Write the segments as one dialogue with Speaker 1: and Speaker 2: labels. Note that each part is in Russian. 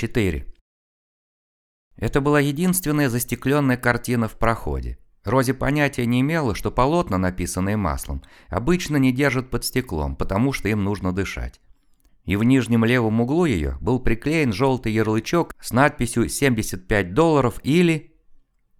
Speaker 1: 4. Это была единственная застекленная картина в проходе. Рози понятия не имела, что полотна, написанные маслом, обычно не держат под стеклом, потому что им нужно дышать. И в нижнем левом углу ее был приклеен желтый ярлычок с надписью «75 долларов» или...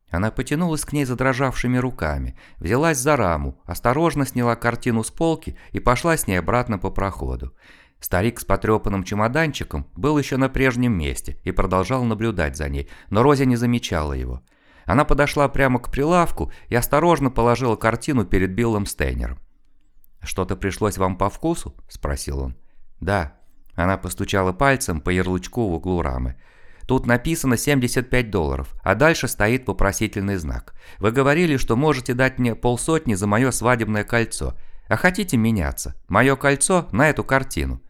Speaker 1: Она потянулась к ней задрожавшими руками, взялась за раму, осторожно сняла картину с полки и пошла с ней обратно по проходу. Старик с потрепанным чемоданчиком был еще на прежнем месте и продолжал наблюдать за ней, но Рози не замечала его. Она подошла прямо к прилавку и осторожно положила картину перед Биллом Стейнером. «Что-то пришлось вам по вкусу?» – спросил он. «Да». Она постучала пальцем по ярлычку в углу рамы. «Тут написано 75 долларов, а дальше стоит вопросительный знак. Вы говорили, что можете дать мне полсотни за мое свадебное кольцо. А хотите меняться? Мое кольцо на эту картину».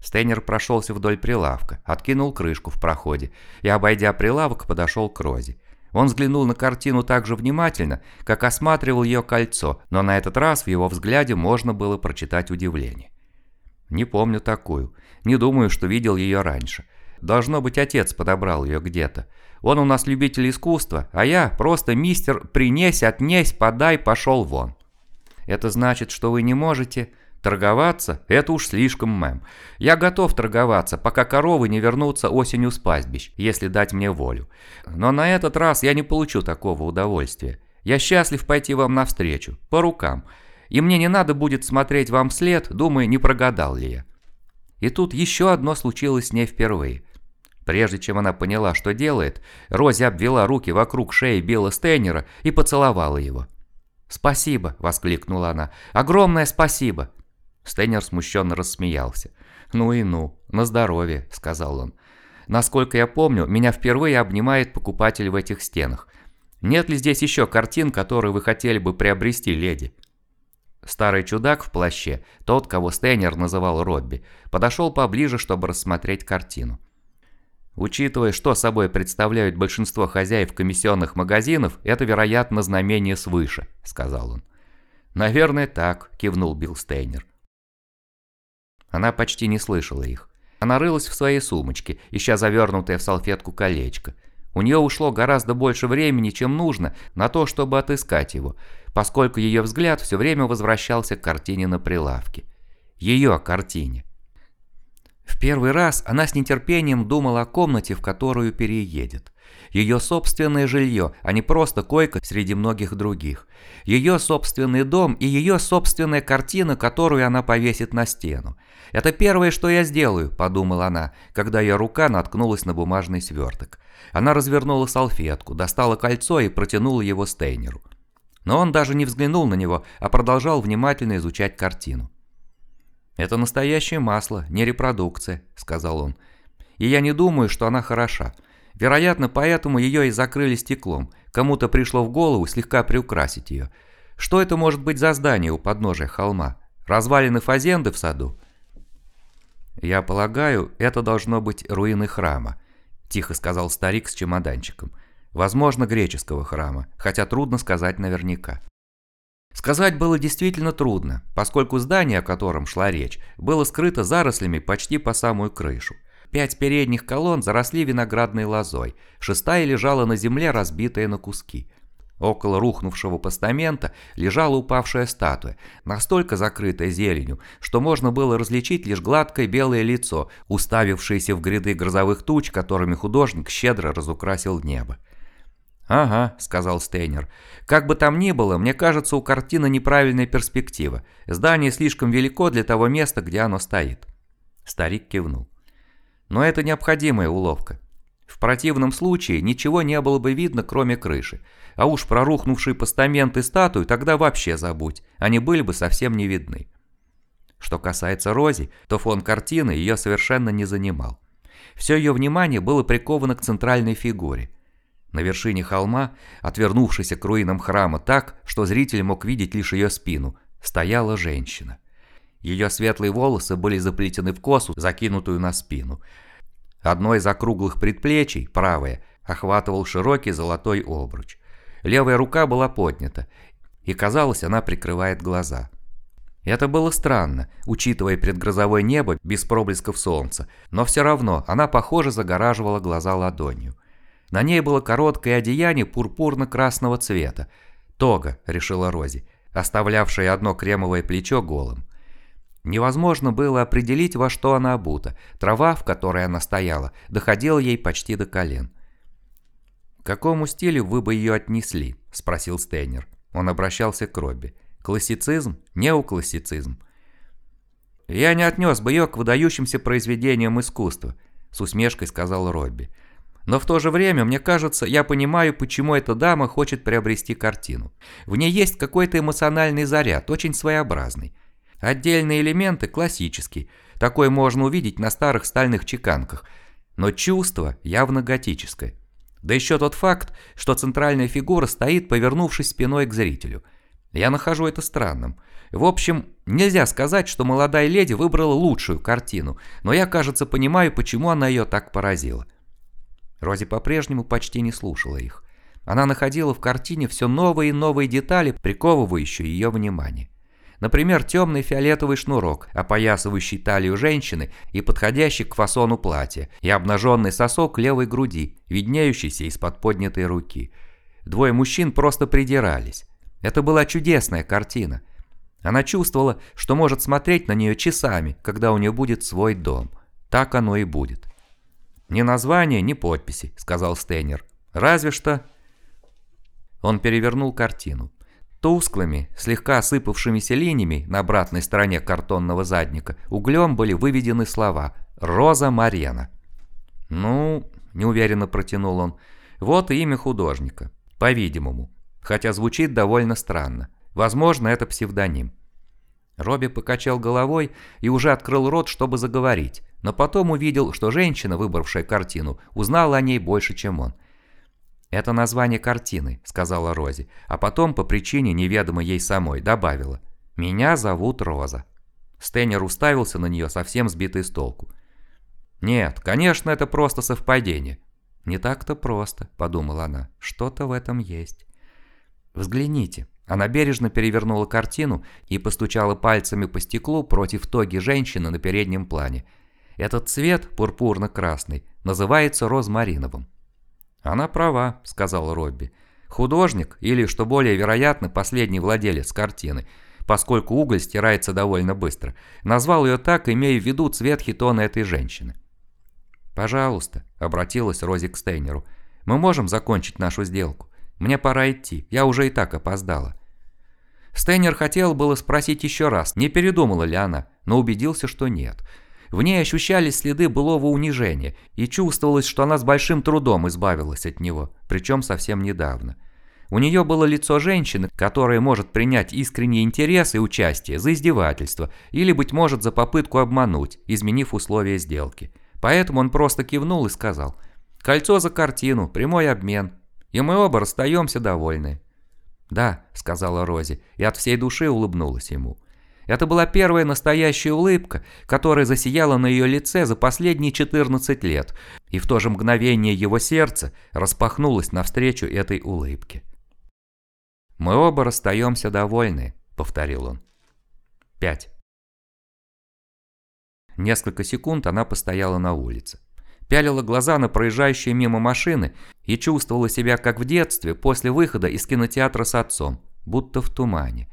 Speaker 1: Стейнер прошелся вдоль прилавка, откинул крышку в проходе и, обойдя прилавок, подошел к Розе. Он взглянул на картину так же внимательно, как осматривал ее кольцо, но на этот раз в его взгляде можно было прочитать удивление. «Не помню такую. Не думаю, что видел ее раньше. Должно быть, отец подобрал ее где-то. Он у нас любитель искусства, а я просто мистер «принесь, отнесь, подай, пошел вон». Это значит, что вы не можете... Торговаться – это уж слишком, мэм. Я готов торговаться, пока коровы не вернутся осенью с пастбищ, если дать мне волю. Но на этот раз я не получу такого удовольствия. Я счастлив пойти вам навстречу, по рукам. И мне не надо будет смотреть вам вслед, думая, не прогадал ли я. И тут еще одно случилось с ней впервые. Прежде чем она поняла, что делает, Рози обвела руки вокруг шеи Билла Стейнера и поцеловала его. «Спасибо!» – воскликнула она. «Огромное спасибо!» Стейнер смущенно рассмеялся. «Ну и ну, на здоровье», – сказал он. «Насколько я помню, меня впервые обнимает покупатель в этих стенах. Нет ли здесь еще картин, которые вы хотели бы приобрести, леди?» Старый чудак в плаще, тот, кого Стейнер называл Робби, подошел поближе, чтобы рассмотреть картину. Учитывая, что собой представляют большинство хозяев комиссионных магазинов, это, вероятно, знамение свыше, сказал он. Наверное, так, кивнул Билл Стейнер. Она почти не слышала их. Она рылась в своей сумочке, ища завернутое в салфетку колечко. У нее ушло гораздо больше времени, чем нужно, на то, чтобы отыскать его, поскольку ее взгляд все время возвращался к картине на прилавке. Ее картине. В первый раз она с нетерпением думала о комнате, в которую переедет. Ее собственное жилье, а не просто койка среди многих других. Ее собственный дом и ее собственная картина, которую она повесит на стену. «Это первое, что я сделаю», – подумала она, когда ее рука наткнулась на бумажный сверток. Она развернула салфетку, достала кольцо и протянула его Стейнеру. Но он даже не взглянул на него, а продолжал внимательно изучать картину. «Это настоящее масло, не репродукция», – сказал он. «И я не думаю, что она хороша. Вероятно, поэтому ее и закрыли стеклом. Кому-то пришло в голову слегка приукрасить ее. Что это может быть за здание у подножия холма? Развалины фазенды в саду?» «Я полагаю, это должно быть руины храма», – тихо сказал старик с чемоданчиком. «Возможно, греческого храма, хотя трудно сказать наверняка». Сказать было действительно трудно, поскольку здание, о котором шла речь, было скрыто зарослями почти по самую крышу. Пять передних колонн заросли виноградной лозой, шестая лежала на земле, разбитая на куски. Около рухнувшего постамента лежала упавшая статуя, настолько закрытая зеленью, что можно было различить лишь гладкое белое лицо, уставившееся в гряды грозовых туч, которыми художник щедро разукрасил небо. «Ага», — сказал Стейнер. «Как бы там ни было, мне кажется, у картины неправильная перспектива. Здание слишком велико для того места, где оно стоит». Старик кивнул. «Но это необходимая уловка. В противном случае ничего не было бы видно, кроме крыши. А уж прорухнувший постамент и статую тогда вообще забудь, они были бы совсем не видны». Что касается Рози, то фон картины ее совершенно не занимал. Все ее внимание было приковано к центральной фигуре – на вершине холма, отвернувшейся к руинам храма так, что зритель мог видеть лишь ее спину, стояла женщина. Ее светлые волосы были заплетены в косу, закинутую на спину. Одно из округлых предплечий, правое, охватывал широкий золотой обруч. Левая рука была поднята, и казалось, она прикрывает глаза. Это было странно, учитывая предгрозовое небо без проблесков солнца, но все равно она, похоже, загораживала глаза ладонью. На ней было короткое одеяние пурпурно-красного цвета. «Тога», — решила Рози, оставлявшая одно кремовое плечо голым. Невозможно было определить, во что она обута. Трава, в которой она стояла, доходила ей почти до колен. «К какому стилю вы бы ее отнесли?» – спросил Стейнер. Он обращался к Робби. «Классицизм? Неоклассицизм?» «Я не отнес бы ее к выдающимся произведениям искусства», – с усмешкой сказал Робби. «Но в то же время, мне кажется, я понимаю, почему эта дама хочет приобрести картину. В ней есть какой-то эмоциональный заряд, очень своеобразный. Отдельные элементы классические, такое можно увидеть на старых стальных чеканках, но чувство явно готическое. Да еще тот факт, что центральная фигура стоит, повернувшись спиной к зрителю. Я нахожу это странным. В общем, нельзя сказать, что молодая леди выбрала лучшую картину, но я, кажется, понимаю, почему она ее так поразила. Рози по-прежнему почти не слушала их. Она находила в картине все новые и новые детали, приковывающие ее внимание. Например, темный фиолетовый шнурок, опоясывающий талию женщины и подходящий к фасону платья, и обнаженный сосок левой груди, виднеющийся из-под поднятой руки. Двое мужчин просто придирались. Это была чудесная картина. Она чувствовала, что может смотреть на нее часами, когда у нее будет свой дом. Так оно и будет. «Ни названия, ни подписи», — сказал Стейнер. «Разве что...» Он перевернул картину. Тусклыми, слегка осыпавшимися линиями на обратной стороне картонного задника углем были выведены слова «Роза Марена». «Ну...» – неуверенно протянул он. «Вот и имя художника. По-видимому. Хотя звучит довольно странно. Возможно, это псевдоним». Робби покачал головой и уже открыл рот, чтобы заговорить, но потом увидел, что женщина, выбравшая картину, узнала о ней больше, чем он – «Это название картины», — сказала Рози, а потом по причине неведомой ей самой добавила. «Меня зовут Роза». Стэннер уставился на нее, совсем сбитый с толку. «Нет, конечно, это просто совпадение». «Не так-то просто», — подумала она. «Что-то в этом есть». «Взгляните». Она бережно перевернула картину и постучала пальцами по стеклу против тоги женщины на переднем плане. Этот цвет, пурпурно-красный, называется розмариновым. «Она права», — сказал Робби. «Художник, или, что более вероятно, последний владелец картины, поскольку уголь стирается довольно быстро, назвал ее так, имея в виду цвет хитона этой женщины». «Пожалуйста», — обратилась Рози к Стейнеру, — «мы можем закончить нашу сделку. Мне пора идти, я уже и так опоздала». Стейнер хотел было спросить еще раз, не передумала ли она, но убедился, что нет — в ней ощущались следы былого унижения, и чувствовалось, что она с большим трудом избавилась от него, причем совсем недавно. У нее было лицо женщины, которая может принять искренний интерес и участие за издевательство, или, быть может, за попытку обмануть, изменив условия сделки. Поэтому он просто кивнул и сказал «Кольцо за картину, прямой обмен, и мы оба расстаемся довольны». «Да», — сказала Рози, и от всей души улыбнулась ему. Это была первая настоящая улыбка, которая засияла на ее лице за последние 14 лет, и в то же мгновение его сердце распахнулось навстречу этой улыбке. «Мы оба расстаемся довольны», — повторил он. Пять. Несколько секунд она постояла на улице. Пялила глаза на проезжающие мимо машины и чувствовала себя как в детстве после выхода из кинотеатра с отцом, будто в тумане.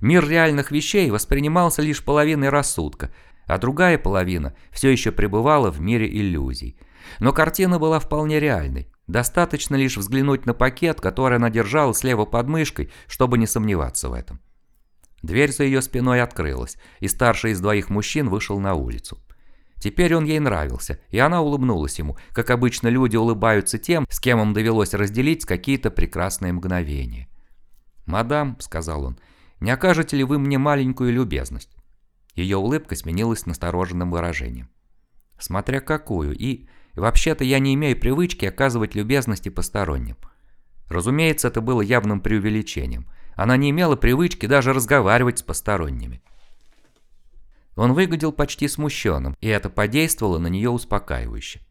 Speaker 1: Мир реальных вещей воспринимался лишь половиной рассудка, а другая половина все еще пребывала в мире иллюзий. Но картина была вполне реальной. Достаточно лишь взглянуть на пакет, который она держала слева под мышкой, чтобы не сомневаться в этом. Дверь за ее спиной открылась, и старший из двоих мужчин вышел на улицу. Теперь он ей нравился, и она улыбнулась ему, как обычно люди улыбаются тем, с кем им довелось разделить какие-то прекрасные мгновения. «Мадам», — сказал он, не окажете ли вы мне маленькую любезность?» Ее улыбка сменилась настороженным выражением. «Смотря какую, и... Вообще-то я не имею привычки оказывать любезности посторонним». Разумеется, это было явным преувеличением. Она не имела привычки даже разговаривать с посторонними. Он выглядел почти смущенным, и это подействовало на нее успокаивающе.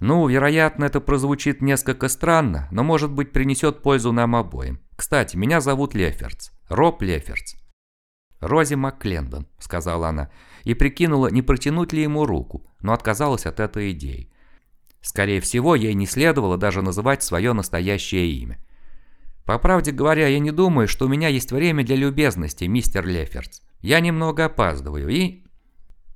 Speaker 1: Ну, вероятно, это прозвучит несколько странно, но, может быть, принесет пользу нам обоим. Кстати, меня зовут Леферц. Роб Леферц. «Рози МакКлендон», — сказала она, и прикинула, не протянуть ли ему руку, но отказалась от этой идеи. Скорее всего, ей не следовало даже называть свое настоящее имя. «По правде говоря, я не думаю, что у меня есть время для любезности, мистер Леферц. Я немного опаздываю и...»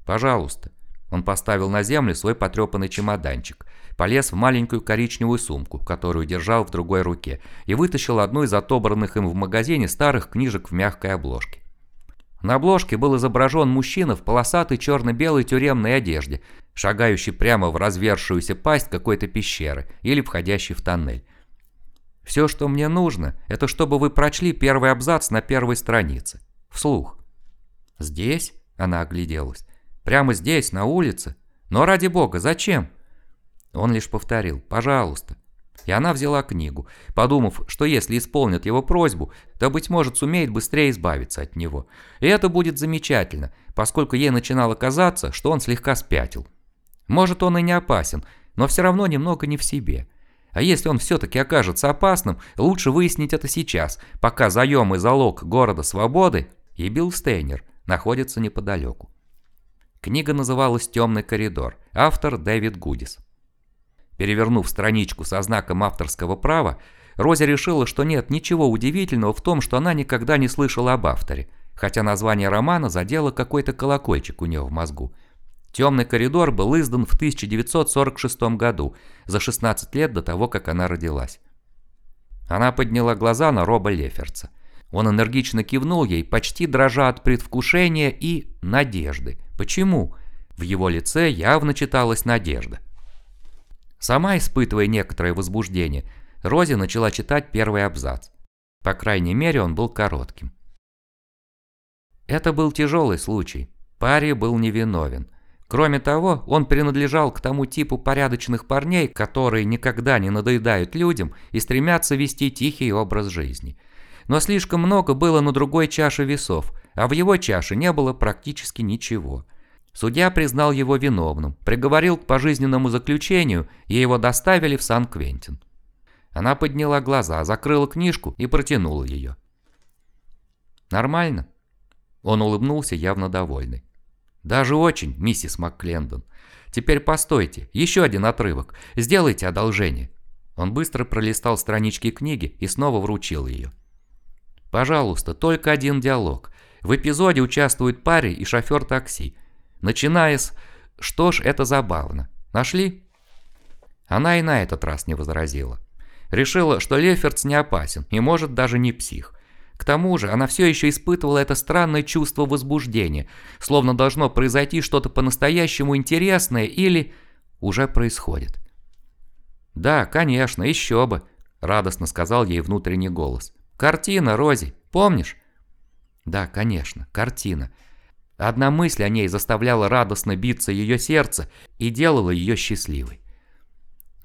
Speaker 1: «Пожалуйста». Он поставил на землю свой потрепанный чемоданчик, полез в маленькую коричневую сумку, которую держал в другой руке, и вытащил одну из отобранных им в магазине старых книжек в мягкой обложке. На обложке был изображен мужчина в полосатой черно-белой тюремной одежде, шагающий прямо в развершуюся пасть какой-то пещеры или входящий в тоннель. Все, что мне нужно, это чтобы вы прочли первый абзац на первой странице. Вслух. Здесь? Она огляделась. Прямо здесь, на улице? Но ради бога, зачем? Он лишь повторил «пожалуйста». И она взяла книгу, подумав, что если исполнит его просьбу, то, быть может, сумеет быстрее избавиться от него. И это будет замечательно, поскольку ей начинало казаться, что он слегка спятил. Может, он и не опасен, но все равно немного не в себе. А если он все-таки окажется опасным, лучше выяснить это сейчас, пока заем и залог города свободы и Билл Стейнер находятся неподалеку. Книга называлась «Темный коридор», автор Дэвид Гудис. Перевернув страничку со знаком авторского права, Рози решила, что нет ничего удивительного в том, что она никогда не слышала об авторе, хотя название романа задело какой-то колокольчик у нее в мозгу. «Темный коридор» был издан в 1946 году, за 16 лет до того, как она родилась. Она подняла глаза на Роба Леферца. Он энергично кивнул ей, почти дрожа от предвкушения и надежды. Почему? В его лице явно читалась надежда. Сама испытывая некоторое возбуждение, Рози начала читать первый абзац. По крайней мере, он был коротким. Это был тяжелый случай. Пари был невиновен. Кроме того, он принадлежал к тому типу порядочных парней, которые никогда не надоедают людям и стремятся вести тихий образ жизни. Но слишком много было на другой чаше весов, а в его чаше не было практически ничего. Судья признал его виновным, приговорил к пожизненному заключению, и его доставили в Сан-Квентин. Она подняла глаза, закрыла книжку и протянула ее. «Нормально?» Он улыбнулся, явно довольный. «Даже очень, миссис МакКлендон. Теперь постойте, еще один отрывок. Сделайте одолжение». Он быстро пролистал странички книги и снова вручил ее. «Пожалуйста, только один диалог. В эпизоде участвует парень и шофер такси. Начиная с «Что ж, это забавно. Нашли?» Она и на этот раз не возразила. Решила, что Леферц не опасен и может даже не псих. К тому же она все еще испытывала это странное чувство возбуждения, словно должно произойти что-то по-настоящему интересное или уже происходит. «Да, конечно, еще бы», – радостно сказал ей внутренний голос. «Картина, Рози, помнишь?» «Да, конечно, картина. Одна мысль о ней заставляла радостно биться ее сердце и делала ее счастливой.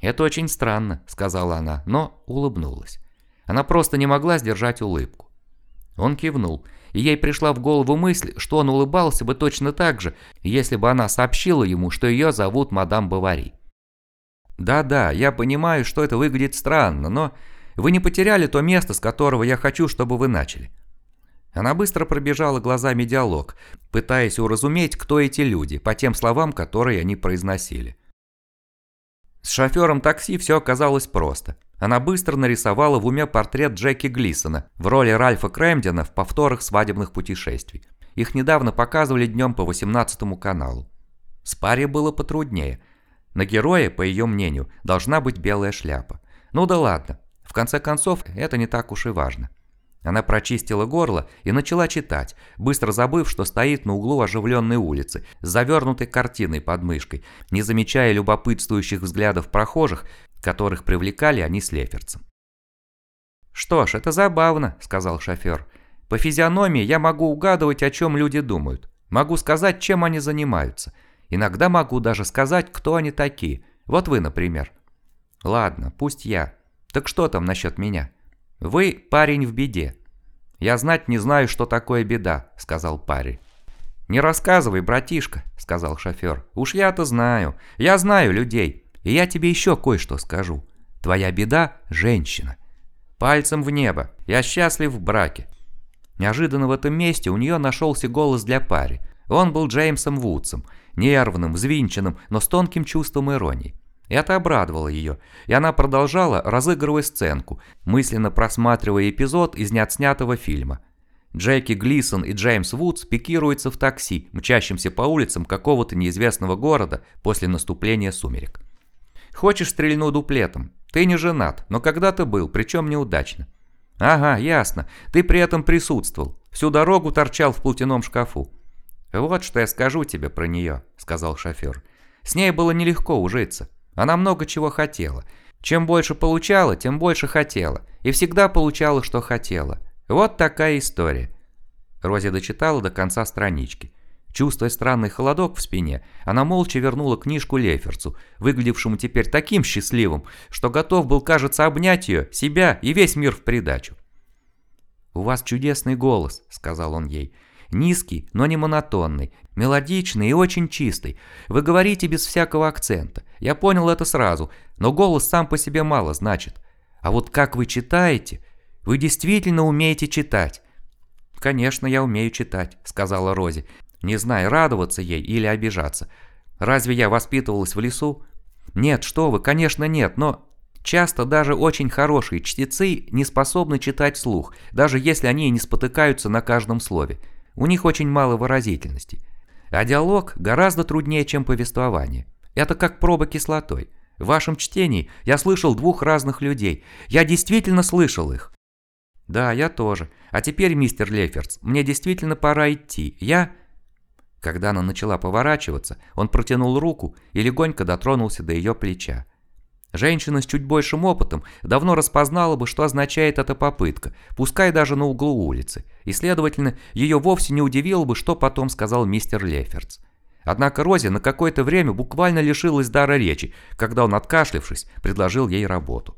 Speaker 1: «Это очень странно», — сказала она, но улыбнулась. Она просто не могла сдержать улыбку. Он кивнул, и ей пришла в голову мысль, что он улыбался бы точно так же, если бы она сообщила ему, что ее зовут мадам Бавари. «Да-да, я понимаю, что это выглядит странно, но вы не потеряли то место, с которого я хочу, чтобы вы начали. Она быстро пробежала глазами диалог, пытаясь уразуметь, кто эти люди, по тем словам, которые они произносили. С шофером такси все оказалось просто. Она быстро нарисовала в уме портрет Джеки Глисона в роли Ральфа Крэмдена в повторах свадебных путешествий. Их недавно показывали днем по 18 каналу. С паре было потруднее. На героя, по ее мнению, должна быть белая шляпа. Ну да ладно, в конце концов, это не так уж и важно. Она прочистила горло и начала читать, быстро забыв, что стоит на углу оживленной улицы, с завернутой картиной под мышкой, не замечая любопытствующих взглядов прохожих, которых привлекали они с Леферцем. «Что ж, это забавно», — сказал шофер. «По физиономии я могу угадывать, о чем люди думают. Могу сказать, чем они занимаются. Иногда могу даже сказать, кто они такие. Вот вы, например». «Ладно, пусть я. Так что там насчет меня?» «Вы парень в беде». «Я знать не знаю, что такое беда», — сказал парень. «Не рассказывай, братишка», — сказал шофер. «Уж я-то знаю. Я знаю людей. И я тебе еще кое-что скажу. Твоя беда – женщина. Пальцем в небо. Я счастлив в браке». Неожиданно в этом месте у нее нашелся голос для пари. Он был Джеймсом Вудсом, нервным, взвинченным, но с тонким чувством иронии. Это обрадовало ее, и она продолжала, разыгрывая сценку, мысленно просматривая эпизод из неотснятого фильма. Джеки Глисон и Джеймс Вудс пикируются в такси, мчащемся по улицам какого-то неизвестного города после наступления сумерек. «Хочешь стрельну дуплетом? Ты не женат, но когда-то был, причем неудачно». «Ага, ясно. Ты при этом присутствовал. Всю дорогу торчал в платяном шкафу». «Вот что я скажу тебе про нее», — сказал шофер. «С ней было нелегко ужиться. Она много чего хотела. Чем больше получала, тем больше хотела. И всегда получала, что хотела. Вот такая история. Рози дочитала до конца странички. Чувствуя странный холодок в спине, она молча вернула книжку Леферцу, выглядевшему теперь таким счастливым, что готов был, кажется, обнять ее, себя и весь мир в придачу. «У вас чудесный голос», — сказал он ей. Низкий, но не монотонный, мелодичный и очень чистый. Вы говорите без всякого акцента. Я понял это сразу, но голос сам по себе мало значит. А вот как вы читаете? Вы действительно умеете читать. «Конечно, я умею читать», — сказала Рози, не зная, радоваться ей или обижаться. «Разве я воспитывалась в лесу?» «Нет, что вы, конечно нет, но Часто даже очень хорошие чтецы не способны читать вслух, даже если они не спотыкаются на каждом слове. У них очень мало выразительности. А диалог гораздо труднее, чем повествование. Это как проба кислотой. В вашем чтении я слышал двух разных людей. Я действительно слышал их. Да, я тоже. А теперь, мистер Леферц, мне действительно пора идти. Я... Когда она начала поворачиваться, он протянул руку и легонько дотронулся до ее плеча. Женщина с чуть большим опытом давно распознала бы, что означает эта попытка, пускай даже на углу улицы, и, следовательно, ее вовсе не удивило бы, что потом сказал мистер Леферц. Однако Рози на какое-то время буквально лишилась дара речи, когда он, откашлившись, предложил ей работу.